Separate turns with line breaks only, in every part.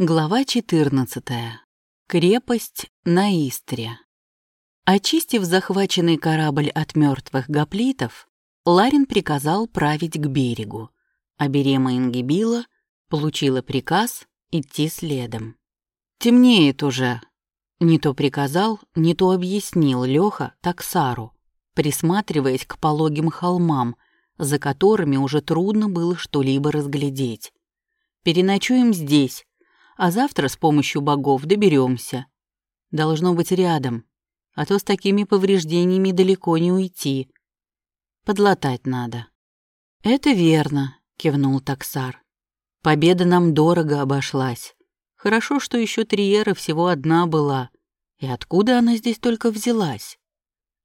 Глава 14. Крепость на Истре. Очистив захваченный корабль от мертвых гоплитов, Ларин приказал править к берегу, а Берема Ингибила получила приказ идти следом. «Темнеет уже», — не то приказал, не то объяснил Лёха Таксару, присматриваясь к пологим холмам, за которыми уже трудно было что-либо разглядеть. «Переночуем здесь», а завтра с помощью богов доберемся. Должно быть рядом, а то с такими повреждениями далеко не уйти. Подлатать надо. Это верно, кивнул таксар. Победа нам дорого обошлась. Хорошо, что еще Триера всего одна была. И откуда она здесь только взялась?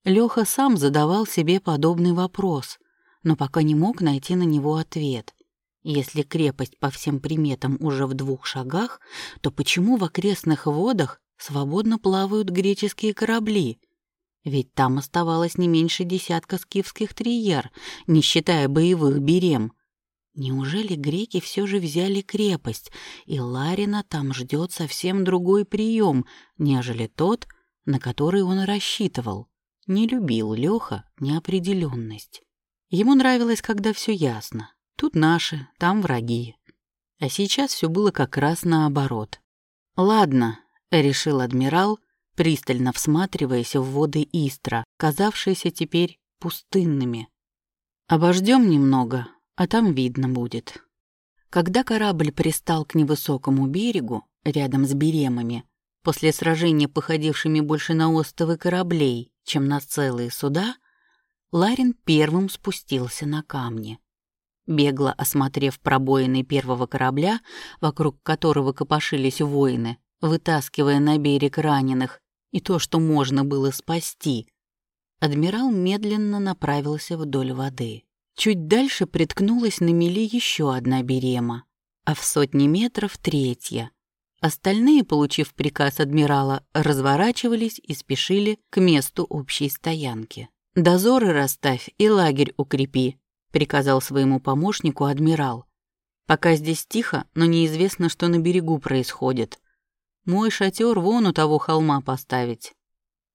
Леха сам задавал себе подобный вопрос, но пока не мог найти на него ответ. Если крепость по всем приметам уже в двух шагах, то почему в окрестных водах свободно плавают греческие корабли? Ведь там оставалось не меньше десятка скифских триер, не считая боевых берем. Неужели греки все же взяли крепость, и Ларина там ждет совсем другой прием, нежели тот, на который он рассчитывал? Не любил Леха неопределенность. Ему нравилось, когда все ясно. Тут наши, там враги. А сейчас все было как раз наоборот. «Ладно», — решил адмирал, пристально всматриваясь в воды Истра, казавшиеся теперь пустынными. «Обождем немного, а там видно будет». Когда корабль пристал к невысокому берегу, рядом с беремами, после сражения, походившими больше на остовы кораблей, чем на целые суда, Ларин первым спустился на камни. Бегло осмотрев пробоины первого корабля, вокруг которого копошились воины, вытаскивая на берег раненых и то, что можно было спасти, адмирал медленно направился вдоль воды. Чуть дальше приткнулась на мели еще одна берема, а в сотни метров третья. Остальные, получив приказ адмирала, разворачивались и спешили к месту общей стоянки. «Дозоры расставь и лагерь укрепи», — приказал своему помощнику адмирал. «Пока здесь тихо, но неизвестно, что на берегу происходит. Мой шатер вон у того холма поставить».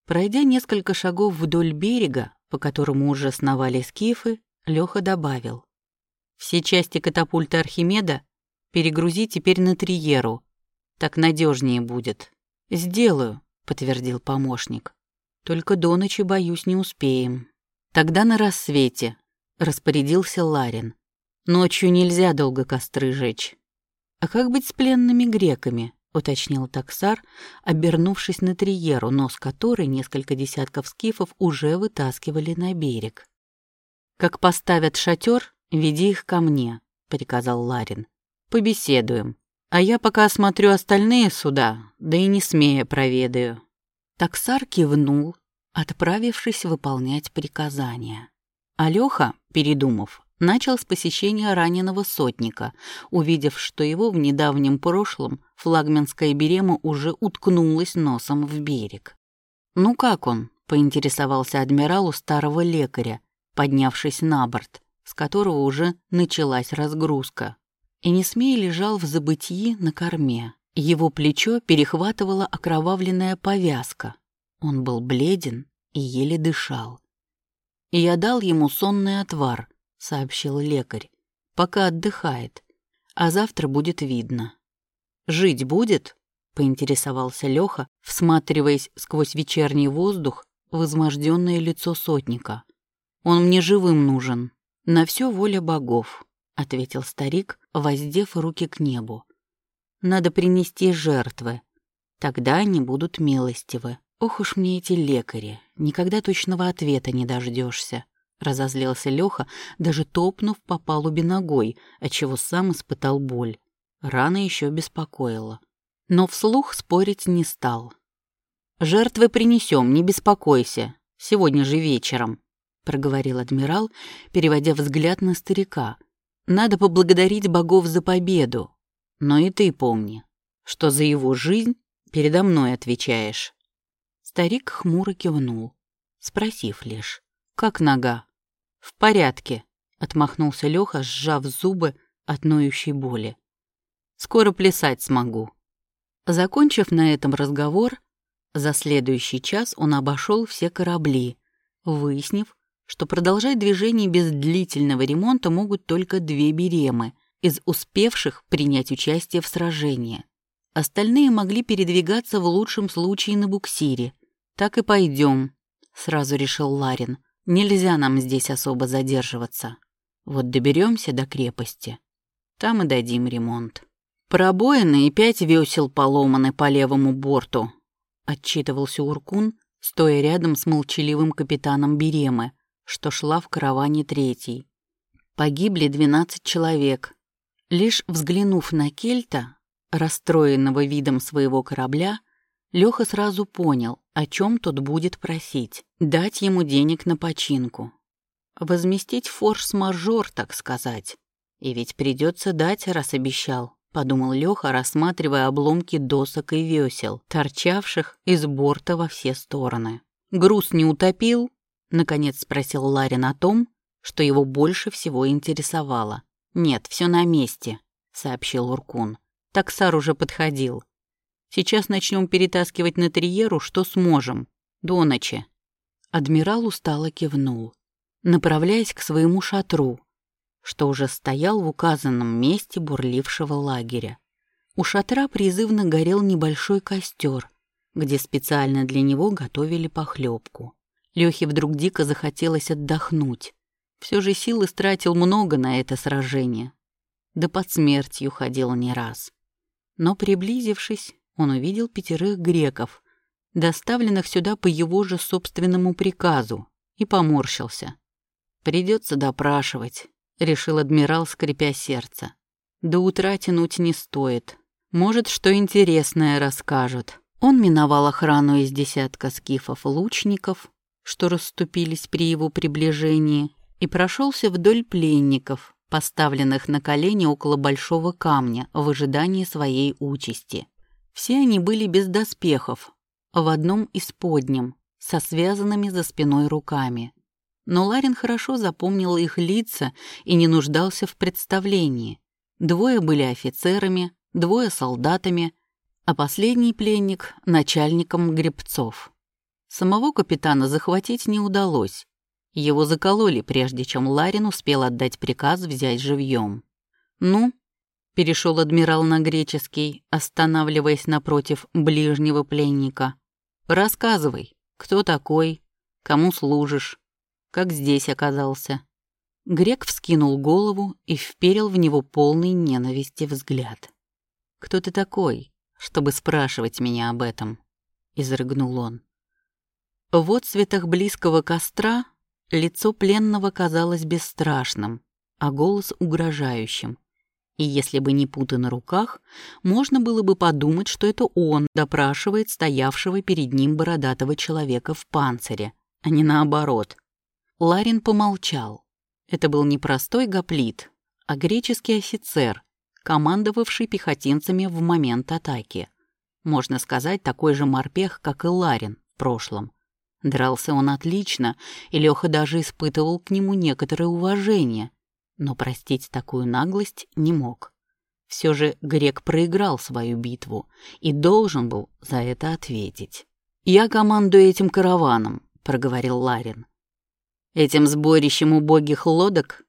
Пройдя несколько шагов вдоль берега, по которому уже сновали скифы, Лёха добавил. «Все части катапульта Архимеда перегрузи теперь на Триеру. Так надежнее будет». «Сделаю», — подтвердил помощник. «Только до ночи, боюсь, не успеем». «Тогда на рассвете», — распорядился Ларин. «Ночью нельзя долго костры жечь». «А как быть с пленными греками?» — уточнил таксар, обернувшись на триеру, нос которой несколько десятков скифов уже вытаскивали на берег. «Как поставят шатер, веди их ко мне», — приказал Ларин. «Побеседуем. А я пока осмотрю остальные суда, да и не смея проведаю». Таксар кивнул, отправившись выполнять приказания. Алёха, передумав, начал с посещения раненого сотника, увидев, что его в недавнем прошлом флагманская берема уже уткнулась носом в берег. «Ну как он?» — поинтересовался адмирал у старого лекаря, поднявшись на борт, с которого уже началась разгрузка. И не смей лежал в забытии на корме. Его плечо перехватывала окровавленная повязка. Он был бледен и еле дышал я дал ему сонный отвар», — сообщил лекарь, — «пока отдыхает, а завтра будет видно». «Жить будет?» — поинтересовался Лёха, всматриваясь сквозь вечерний воздух в измождённое лицо сотника. «Он мне живым нужен. На всё воля богов», — ответил старик, воздев руки к небу. «Надо принести жертвы. Тогда они будут милостивы». Ох уж мне эти лекари, никогда точного ответа не дождешься. Разозлился Леха, даже топнув по палубе ногой, отчего сам испытал боль. Рана еще беспокоила. Но вслух спорить не стал. «Жертвы принесем, не беспокойся. Сегодня же вечером», — проговорил адмирал, переводя взгляд на старика. «Надо поблагодарить богов за победу. Но и ты помни, что за его жизнь передо мной отвечаешь». Старик хмуро кивнул, спросив лишь, «Как нога?» «В порядке», — отмахнулся Лёха, сжав зубы от ноющей боли. «Скоро плясать смогу. Закончив на этом разговор, за следующий час он обошел все корабли, выяснив, что продолжать движение без длительного ремонта могут только две беремы из успевших принять участие в сражении. Остальные могли передвигаться в лучшем случае на буксире. «Так и пойдем», — сразу решил Ларин. «Нельзя нам здесь особо задерживаться. Вот доберемся до крепости, там и дадим ремонт». «Пробоины и пять весел поломаны по левому борту», — отчитывался Уркун, стоя рядом с молчаливым капитаном Беремы, что шла в караване третий. Погибли двенадцать человек. Лишь взглянув на Кельта, расстроенного видом своего корабля, Леха сразу понял, о чем тот будет просить. Дать ему денег на починку. Возместить форс-мажор, так сказать. И ведь придется дать, раз обещал подумал Леха, рассматривая обломки досок и весел, торчавших из борта во все стороны. «Груз не утопил?» — наконец спросил Ларин о том, что его больше всего интересовало. «Нет, все на месте», — сообщил Уркун. «Таксар уже подходил. Сейчас начнем перетаскивать на триеру, что сможем. До ночи». Адмирал устало кивнул, направляясь к своему шатру, что уже стоял в указанном месте бурлившего лагеря. У шатра призывно горел небольшой костер, где специально для него готовили похлебку. Лёхе вдруг дико захотелось отдохнуть. Все же сил истратил много на это сражение. Да под смертью ходил не раз. Но, приблизившись, он увидел пятерых греков, доставленных сюда по его же собственному приказу, и поморщился. Придется допрашивать. — решил адмирал, скрипя сердце. «До утра тянуть не стоит. Может, что интересное расскажут». Он миновал охрану из десятка скифов-лучников, что расступились при его приближении, и прошелся вдоль пленников, поставленных на колени около большого камня в ожидании своей участи. Все они были без доспехов, в одном из подням, со связанными за спиной руками. Но Ларин хорошо запомнил их лица и не нуждался в представлении. Двое были офицерами, двое солдатами, а последний пленник — начальником гребцов. Самого капитана захватить не удалось. Его закололи, прежде чем Ларин успел отдать приказ взять живьем. «Ну?» — перешел адмирал на греческий, останавливаясь напротив ближнего пленника. «Рассказывай, кто такой, кому служишь?» как здесь оказался. Грек вскинул голову и вперил в него полный ненависти взгляд. «Кто ты такой, чтобы спрашивать меня об этом?» — изрыгнул он. В отцветах близкого костра лицо пленного казалось бесстрашным, а голос угрожающим. И если бы не путы на руках, можно было бы подумать, что это он допрашивает стоявшего перед ним бородатого человека в панцире, а не наоборот. Ларин помолчал. Это был не простой гоплит, а греческий офицер, командовавший пехотинцами в момент атаки. Можно сказать, такой же морпех, как и Ларин в прошлом. Дрался он отлично, и Леха даже испытывал к нему некоторое уважение, но простить такую наглость не мог. Все же грек проиграл свою битву и должен был за это ответить. «Я командую этим караваном», — проговорил Ларин. Этим сборищем убогих лодок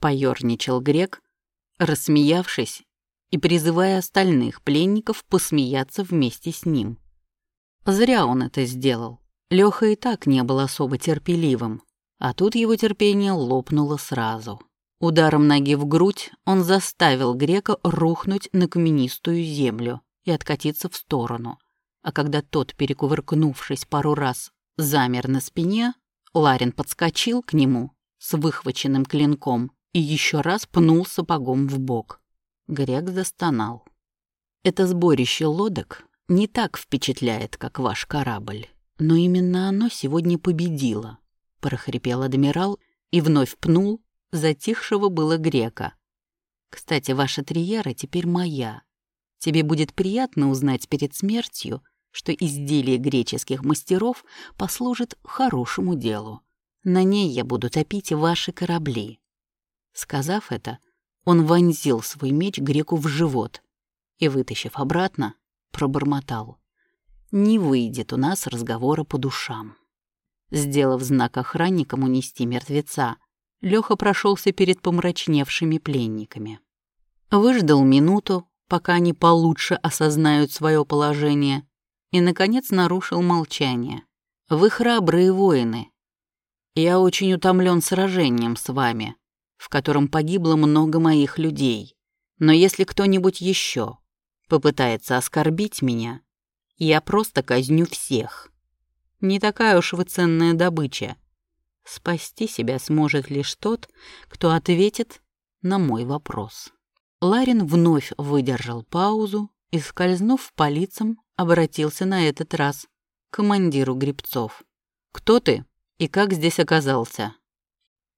поерничал грек, рассмеявшись и призывая остальных пленников посмеяться вместе с ним. Зря он это сделал. Лёха и так не был особо терпеливым, а тут его терпение лопнуло сразу. Ударом ноги в грудь он заставил грека рухнуть на каменистую землю и откатиться в сторону. А когда тот, перекувыркнувшись пару раз, замер на спине, Ларин подскочил к нему с выхваченным клинком и еще раз пнул сапогом в бок. Грек застонал. Это сборище лодок не так впечатляет, как ваш корабль, но именно оно сегодня победило, прохрипел адмирал и вновь пнул затихшего было грека. Кстати, ваша триера теперь моя. Тебе будет приятно узнать перед смертью, что изделие греческих мастеров послужит хорошему делу. На ней я буду топить ваши корабли». Сказав это, он вонзил свой меч греку в живот и, вытащив обратно, пробормотал. «Не выйдет у нас разговора по душам». Сделав знак охранникам унести мертвеца, Лёха прошелся перед помрачневшими пленниками. Выждал минуту, пока они получше осознают свое положение, и, наконец, нарушил молчание. «Вы храбрые воины. Я очень утомлен сражением с вами, в котором погибло много моих людей. Но если кто-нибудь еще попытается оскорбить меня, я просто казню всех. Не такая уж вы ценная добыча. Спасти себя сможет лишь тот, кто ответит на мой вопрос». Ларин вновь выдержал паузу и, скользнув по лицам, обратился на этот раз к командиру грибцов. «Кто ты и как здесь оказался?»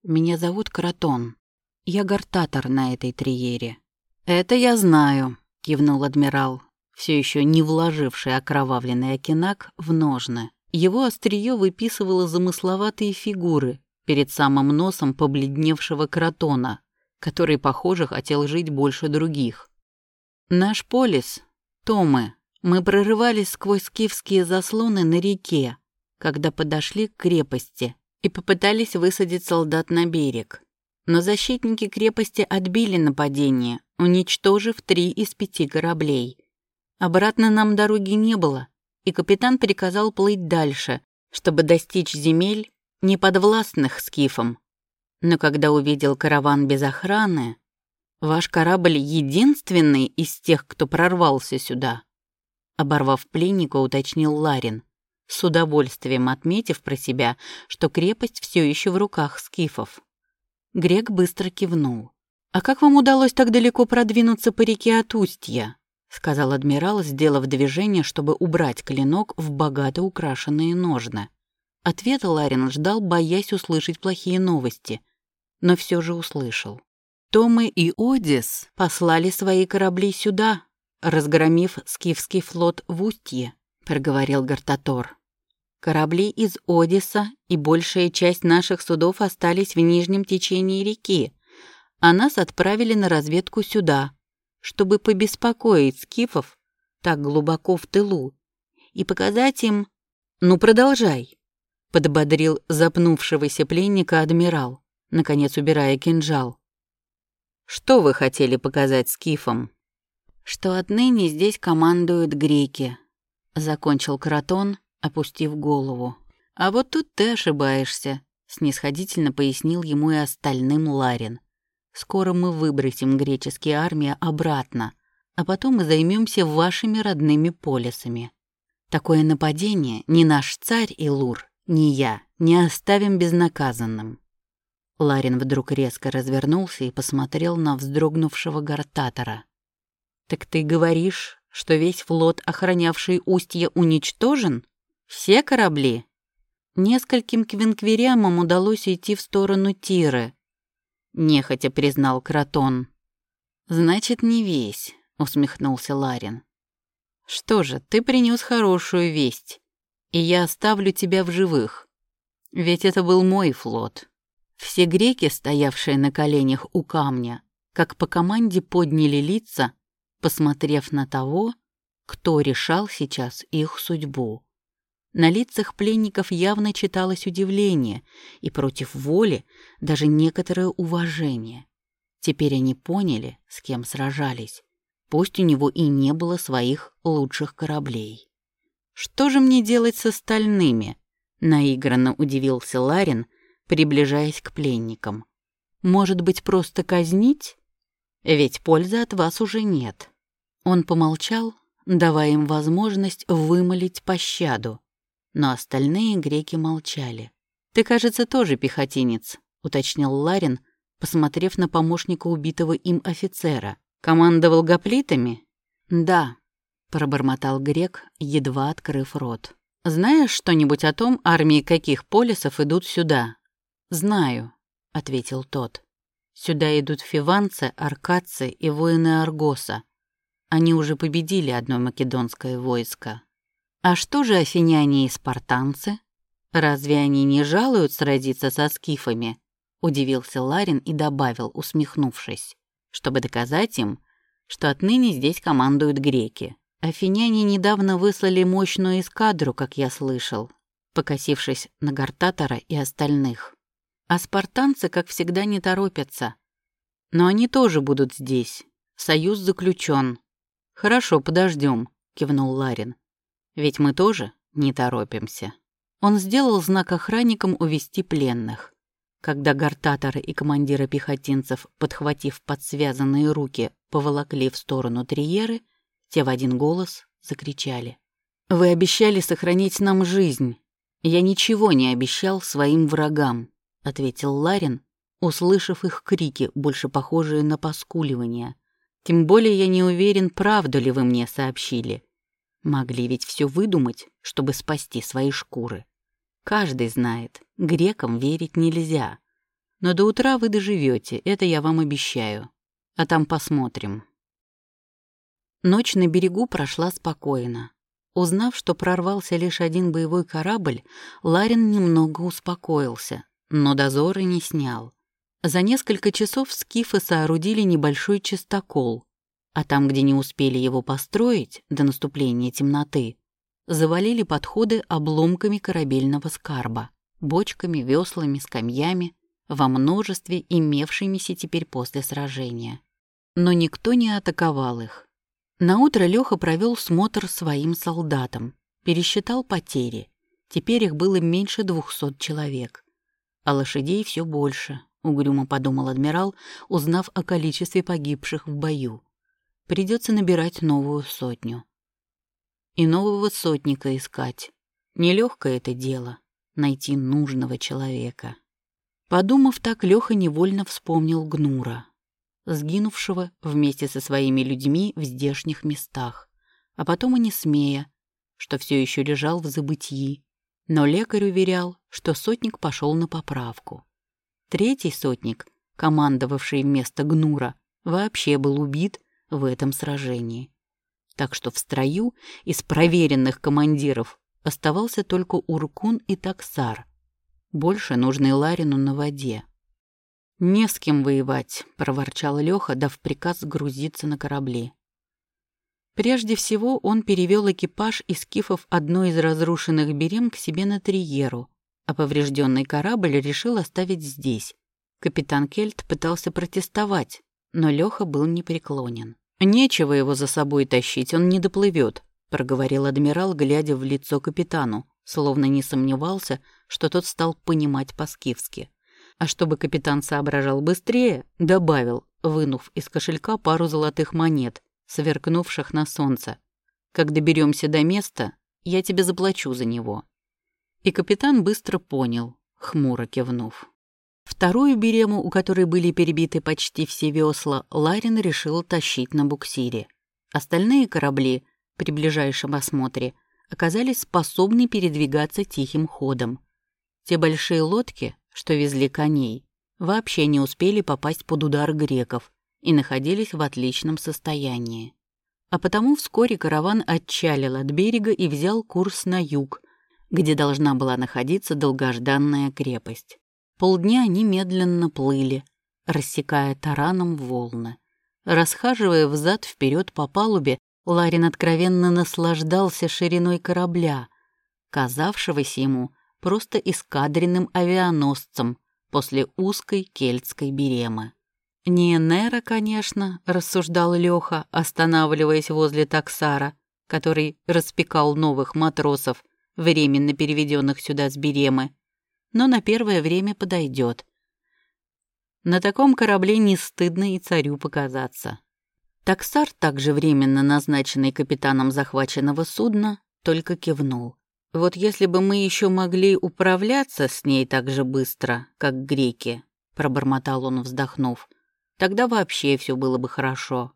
«Меня зовут Кратон. Я гортатор на этой триере». «Это я знаю», — кивнул адмирал, все еще не вложивший окровавленный окинак в ножны. Его острие выписывало замысловатые фигуры перед самым носом побледневшего кротона, который, похоже, хотел жить больше других. Наш полис, Томы, мы прорывались сквозь скифские заслоны на реке, когда подошли к крепости и попытались высадить солдат на берег. Но защитники крепости отбили нападение, уничтожив три из пяти кораблей. Обратно нам дороги не было, и капитан приказал плыть дальше, чтобы достичь земель, неподвластных скифам. Но когда увидел караван без охраны, ваш корабль единственный из тех, кто прорвался сюда. Оборвав пленника, уточнил Ларин, с удовольствием отметив про себя, что крепость все еще в руках скифов. Грек быстро кивнул. «А как вам удалось так далеко продвинуться по реке от устья?» — сказал адмирал, сделав движение, чтобы убрать клинок в богато украшенные ножны. Ответа Ларин ждал, боясь услышать плохие новости, но все же услышал. Томы и Одис послали свои корабли сюда, разгромив скифский флот в Устье, проговорил Гартатор. Корабли из Одиса и большая часть наших судов остались в нижнем течении реки, а нас отправили на разведку сюда, чтобы побеспокоить скифов так глубоко в тылу и показать им... «Ну, продолжай», — подбодрил запнувшегося пленника адмирал наконец убирая кинжал. «Что вы хотели показать скифам?» «Что отныне здесь командуют греки», — закончил Кротон, опустив голову. «А вот тут ты ошибаешься», — снисходительно пояснил ему и остальным Ларин. «Скоро мы выбросим греческие армии обратно, а потом мы займемся вашими родными полисами. Такое нападение ни наш царь Илур, ни я не оставим безнаказанным. Ларин вдруг резко развернулся и посмотрел на вздрогнувшего гортатора. «Так ты говоришь, что весь флот, охранявший устье, уничтожен? Все корабли?» Нескольким квинквириамам удалось идти в сторону Тиры. Нехотя признал Кротон. «Значит, не весь», — усмехнулся Ларин. «Что же, ты принес хорошую весть, и я оставлю тебя в живых. Ведь это был мой флот». Все греки, стоявшие на коленях у камня, как по команде подняли лица, посмотрев на того, кто решал сейчас их судьбу. На лицах пленников явно читалось удивление и против воли даже некоторое уважение. Теперь они поняли, с кем сражались. Пусть у него и не было своих лучших кораблей. «Что же мне делать с остальными?» — наигранно удивился Ларин — приближаясь к пленникам. «Может быть, просто казнить? Ведь пользы от вас уже нет». Он помолчал, давая им возможность вымолить пощаду. Но остальные греки молчали. «Ты, кажется, тоже пехотинец», — уточнил Ларин, посмотрев на помощника убитого им офицера. «Командовал гоплитами?» «Да», — пробормотал грек, едва открыв рот. «Знаешь что-нибудь о том, армии каких полисов идут сюда?» «Знаю», — ответил тот. «Сюда идут фиванцы, аркадцы и воины Аргоса. Они уже победили одно македонское войско. А что же афиняне и спартанцы? Разве они не жалуют сразиться со скифами?» Удивился Ларин и добавил, усмехнувшись, чтобы доказать им, что отныне здесь командуют греки. Афиняне недавно выслали мощную эскадру, как я слышал, покосившись на Гартатора и остальных. А спартанцы, как всегда, не торопятся. Но они тоже будут здесь. Союз заключен. Хорошо, подождем, кивнул Ларин. Ведь мы тоже не торопимся. Он сделал знак охранникам увести пленных. Когда гартаторы и командиры пехотинцев, подхватив подсвязанные руки, поволокли в сторону Триеры, те в один голос закричали. «Вы обещали сохранить нам жизнь. Я ничего не обещал своим врагам», — ответил Ларин, услышав их крики, больше похожие на поскуливание. «Тем более я не уверен, правду ли вы мне сообщили. Могли ведь все выдумать, чтобы спасти свои шкуры. Каждый знает, грекам верить нельзя. Но до утра вы доживете, это я вам обещаю. А там посмотрим». Ночь на берегу прошла спокойно. Узнав, что прорвался лишь один боевой корабль, Ларин немного успокоился, но дозоры не снял. За несколько часов скифы соорудили небольшой чистокол, а там, где не успели его построить до наступления темноты, завалили подходы обломками корабельного скарба, бочками, веслами, скамьями, во множестве имевшимися теперь после сражения. Но никто не атаковал их. Наутро Лёха провёл смотр своим солдатам, пересчитал потери. Теперь их было меньше двухсот человек. А лошадей всё больше, угрюмо подумал адмирал, узнав о количестве погибших в бою. Придется набирать новую сотню. И нового сотника искать. Нелегкое это дело — найти нужного человека. Подумав так, Лёха невольно вспомнил Гнура сгинувшего вместе со своими людьми в здешних местах, а потом и не смея, что все еще лежал в забытии. Но лекарь уверял, что сотник пошел на поправку. Третий сотник, командовавший вместо Гнура, вообще был убит в этом сражении. Так что в строю из проверенных командиров оставался только Уркун и Таксар, больше нужный Ларину на воде. «Не с кем воевать», — проворчал Лёха, дав приказ грузиться на корабли. Прежде всего он перевёл экипаж из кифов одной из разрушенных берем к себе на Триеру, а поврежденный корабль решил оставить здесь. Капитан Кельт пытался протестовать, но Лёха был непреклонен. «Нечего его за собой тащить, он не доплывёт», — проговорил адмирал, глядя в лицо капитану, словно не сомневался, что тот стал понимать по-скифски. А чтобы капитан соображал быстрее, добавил, вынув из кошелька пару золотых монет, сверкнувших на солнце. «Как доберемся до места, я тебе заплачу за него». И капитан быстро понял, хмуро кивнув. Вторую берему, у которой были перебиты почти все весла, Ларин решил тащить на буксире. Остальные корабли, при ближайшем осмотре, оказались способны передвигаться тихим ходом. Те большие лодки, что везли коней, вообще не успели попасть под удар греков и находились в отличном состоянии. А потому вскоре караван отчалил от берега и взял курс на юг, где должна была находиться долгожданная крепость. Полдня они медленно плыли, рассекая тараном волны. Расхаживая взад вперед по палубе, Ларин откровенно наслаждался шириной корабля, казавшегося ему просто эскадренным авианосцем после узкой кельтской беремы. Не Нера, конечно, рассуждал Леха, останавливаясь возле таксара, который распекал новых матросов, временно переведенных сюда с беремы, но на первое время подойдет. На таком корабле не стыдно и царю показаться. Таксар, также временно назначенный капитаном захваченного судна, только кивнул. Вот если бы мы еще могли управляться с ней так же быстро, как греки, пробормотал он, вздохнув, тогда вообще все было бы хорошо.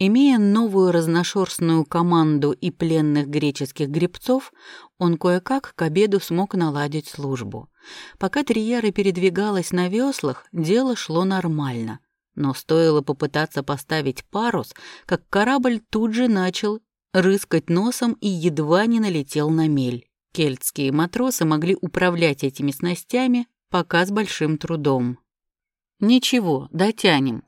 Имея новую разношерстную команду и пленных греческих гребцов, он кое-как к обеду смог наладить службу. Пока Триера передвигалась на веслах, дело шло нормально. Но стоило попытаться поставить парус, как корабль тут же начал рыскать носом и едва не налетел на мель. Кельтские матросы могли управлять этими снастями пока с большим трудом. «Ничего, дотянем», —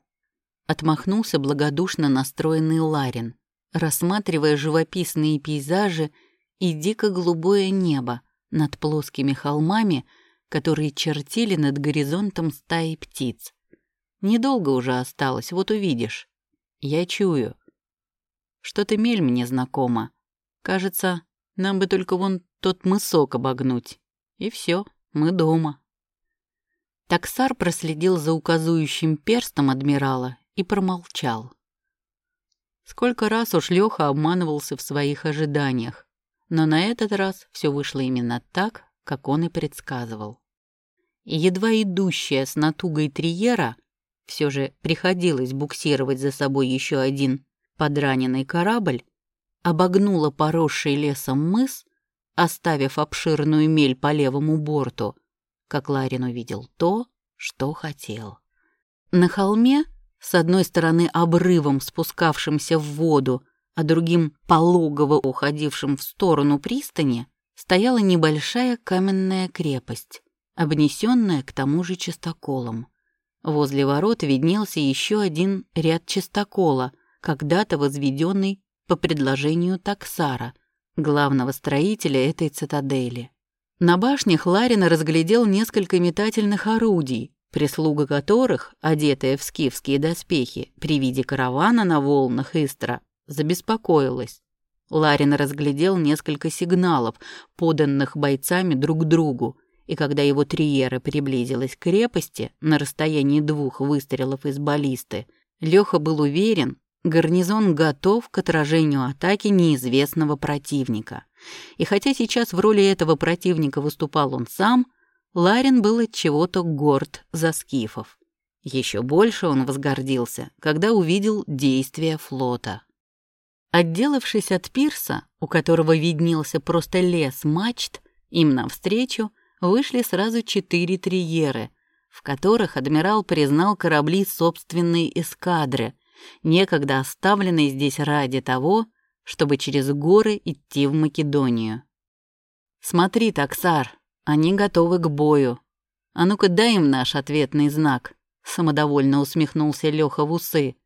отмахнулся благодушно настроенный Ларин. рассматривая живописные пейзажи и дико-голубое небо над плоскими холмами, которые чертили над горизонтом стаи птиц. Недолго уже осталось, вот увидишь. Я чую. Что-то мель мне знакомо. Кажется, нам бы только вон тот мысок обогнуть. И все, мы дома. Таксар проследил за указующим перстом адмирала и промолчал. Сколько раз уж Лёха обманывался в своих ожиданиях, но на этот раз все вышло именно так, как он и предсказывал. Едва идущая с натугой Триера все же приходилось буксировать за собой еще один подраненный корабль, обогнула поросший лесом мыс, оставив обширную мель по левому борту, как Ларин увидел то, что хотел. На холме, с одной стороны обрывом, спускавшимся в воду, а другим пологово уходившим в сторону пристани, стояла небольшая каменная крепость, обнесенная к тому же чистоколом. Возле ворот виднелся еще один ряд чистокола, когда-то возведенный по предложению Таксара, главного строителя этой цитадели. На башнях Ларин разглядел несколько метательных орудий, прислуга которых, одетая в скифские доспехи, при виде каравана на волнах Истра, забеспокоилась. Ларин разглядел несколько сигналов, поданных бойцами друг другу, и когда его триера приблизилась к крепости на расстоянии двух выстрелов из баллисты, Леха был уверен, гарнизон готов к отражению атаки неизвестного противника. И хотя сейчас в роли этого противника выступал он сам, Ларин был от чего-то горд за скифов. Еще больше он возгордился, когда увидел действия флота. Отделавшись от пирса, у которого виднелся просто лес мачт, им навстречу вышли сразу четыре триеры, в которых адмирал признал корабли собственной эскадры, некогда оставленные здесь ради того, чтобы через горы идти в Македонию. «Смотри, Таксар, они готовы к бою. А ну-ка дай им наш ответный знак», — самодовольно усмехнулся Леха в усы.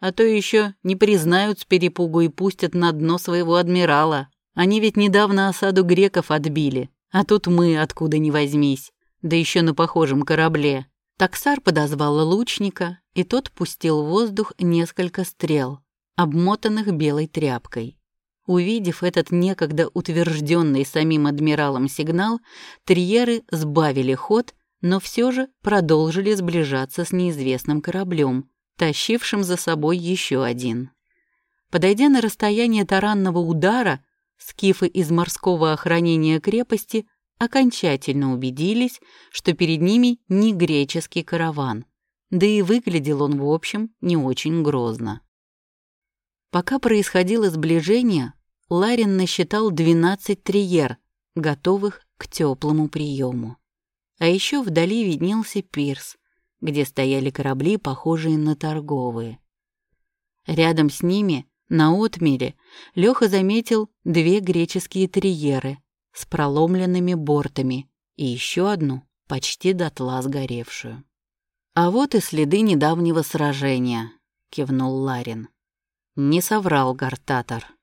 «А то еще не признают с перепугу и пустят на дно своего адмирала. Они ведь недавно осаду греков отбили, а тут мы, откуда ни возьмись, да еще на похожем корабле». Таксар подозвал лучника, и тот пустил в воздух несколько стрел, обмотанных белой тряпкой. Увидев этот некогда утвержденный самим адмиралом сигнал, триеры сбавили ход, но все же продолжили сближаться с неизвестным кораблем, тащившим за собой еще один. Подойдя на расстояние таранного удара, скифы из морского охранения крепости окончательно убедились, что перед ними не греческий караван, да и выглядел он, в общем, не очень грозно. Пока происходило сближение, Ларин насчитал 12 триер, готовых к теплому приему. А еще вдали виднелся пирс, где стояли корабли, похожие на торговые. Рядом с ними, на отмеле, Леха заметил две греческие триеры с проломленными бортами и еще одну, почти дотла сгоревшую. «А вот и следы недавнего сражения», — кивнул Ларин. Не соврал Гартатор.